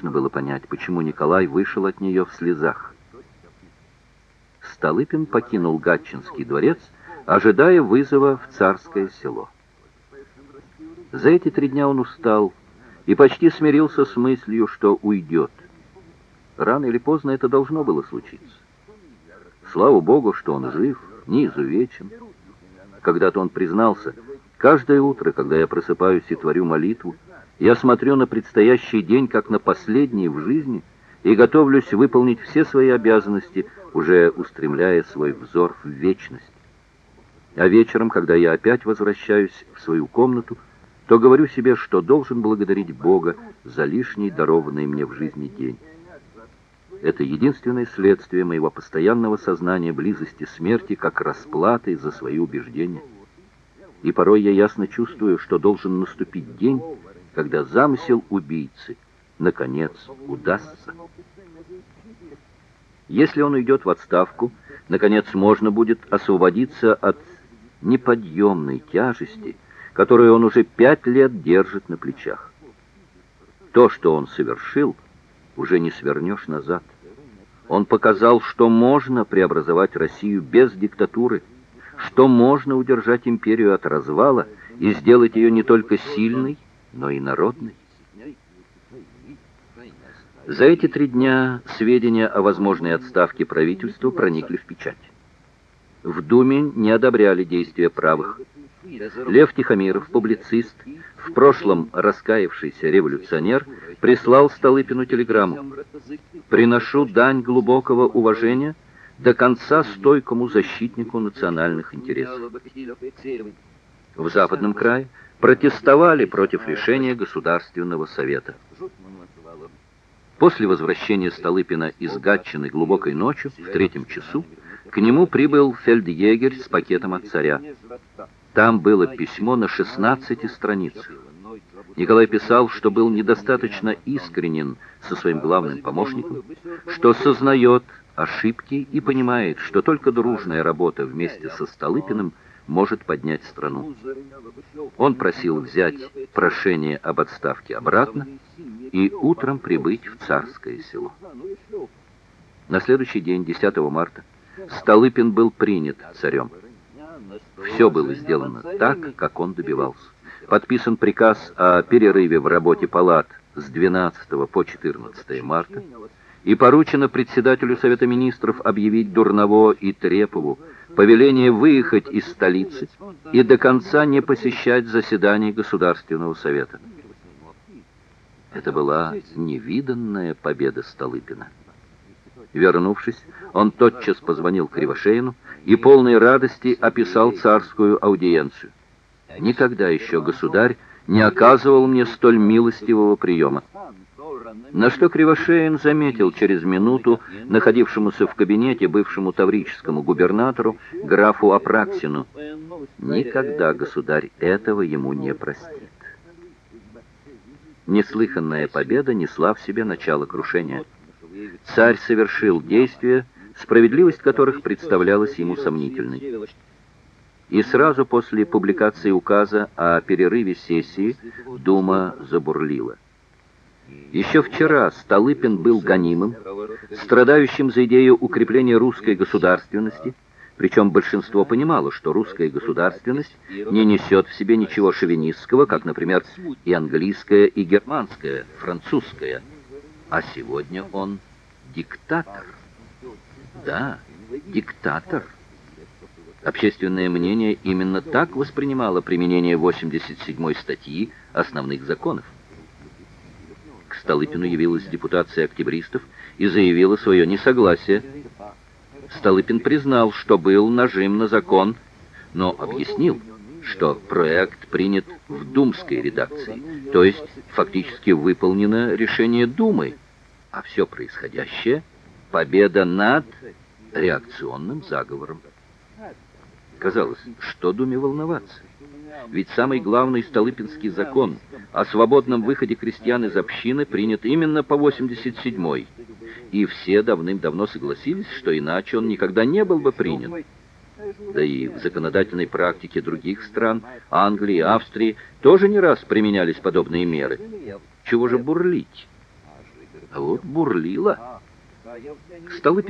Можно было понять, почему Николай вышел от нее в слезах. Столыпин покинул Гатчинский дворец, ожидая вызова в царское село. За эти три дня он устал и почти смирился с мыслью, что уйдет. Рано или поздно это должно было случиться. Слава Богу, что он жив, не изувечен. Когда-то он признался, каждое утро, когда я просыпаюсь и творю молитву, я смотрю на предстоящий день как на последний в жизни и готовлюсь выполнить все свои обязанности, уже устремляя свой взор в вечность. А вечером, когда я опять возвращаюсь в свою комнату, то говорю себе, что должен благодарить Бога за лишний дарованный мне в жизни день. Это единственное следствие моего постоянного сознания близости смерти как расплаты за свои убеждения. И порой я ясно чувствую, что должен наступить день, когда замысел убийцы, наконец, удастся. Если он уйдет в отставку, наконец можно будет освободиться от неподъемной тяжести, которую он уже пять лет держит на плечах. То, что он совершил, уже не свернешь назад. Он показал, что можно преобразовать Россию без диктатуры, что можно удержать империю от развала и сделать ее не только сильной, но и народной. За эти три дня сведения о возможной отставке правительства проникли в печать. В Думе не одобряли действия правых. Лев Тихомиров, публицист, в прошлом раскаявшийся революционер, прислал Столыпину телеграмму. «Приношу дань глубокого уважения до конца стойкому защитнику национальных интересов». В Западном крае протестовали против решения Государственного совета. После возвращения Столыпина из Гатчины глубокой ночью, в третьем часу, к нему прибыл фельдъегерь с пакетом от царя. Там было письмо на 16 страницах. Николай писал, что был недостаточно искренен со своим главным помощником, что сознает ошибки и понимает, что только дружная работа вместе со Столыпиным – может поднять страну. Он просил взять прошение об отставке обратно и утром прибыть в царское село. На следующий день, 10 марта, Столыпин был принят царем. Все было сделано так, как он добивался. Подписан приказ о перерыве в работе палат с 12 по 14 марта и поручено председателю Совета Министров объявить Дурново и Трепову повеление выехать из столицы и до конца не посещать заседаний Государственного Совета. Это была невиданная победа Столыпина. Вернувшись, он тотчас позвонил Кривошеину и полной радости описал царскую аудиенцию. Никогда еще государь не оказывал мне столь милостивого приема. На что Кривошеин заметил через минуту находившемуся в кабинете бывшему таврическому губернатору графу Апраксину. Никогда государь этого ему не простит. Неслыханная победа несла в себе начало крушения. Царь совершил действия, справедливость которых представлялась ему сомнительной. И сразу после публикации указа о перерыве сессии Дума забурлила. Еще вчера Столыпин был гонимым, страдающим за идею укрепления русской государственности, причем большинство понимало, что русская государственность не несет в себе ничего шовинистского, как, например, и английская, и германская, французская. А сегодня он диктатор. Да, диктатор. Общественное мнение именно так воспринимало применение 87-й статьи основных законов. Столыпину явилась депутация октябристов и заявила свое несогласие. Столыпин признал, что был нажим на закон, но объяснил, что проект принят в думской редакции, то есть фактически выполнено решение Думы, а все происходящее — победа над реакционным заговором. Казалось, что Думе волноваться? Ведь самый главный Столыпинский закон о свободном выходе крестьян из общины принят именно по 87-й. И все давным-давно согласились, что иначе он никогда не был бы принят. Да и в законодательной практике других стран, Англии, Австрии, тоже не раз применялись подобные меры. Чего же бурлить? А вот бурлила. Столыпин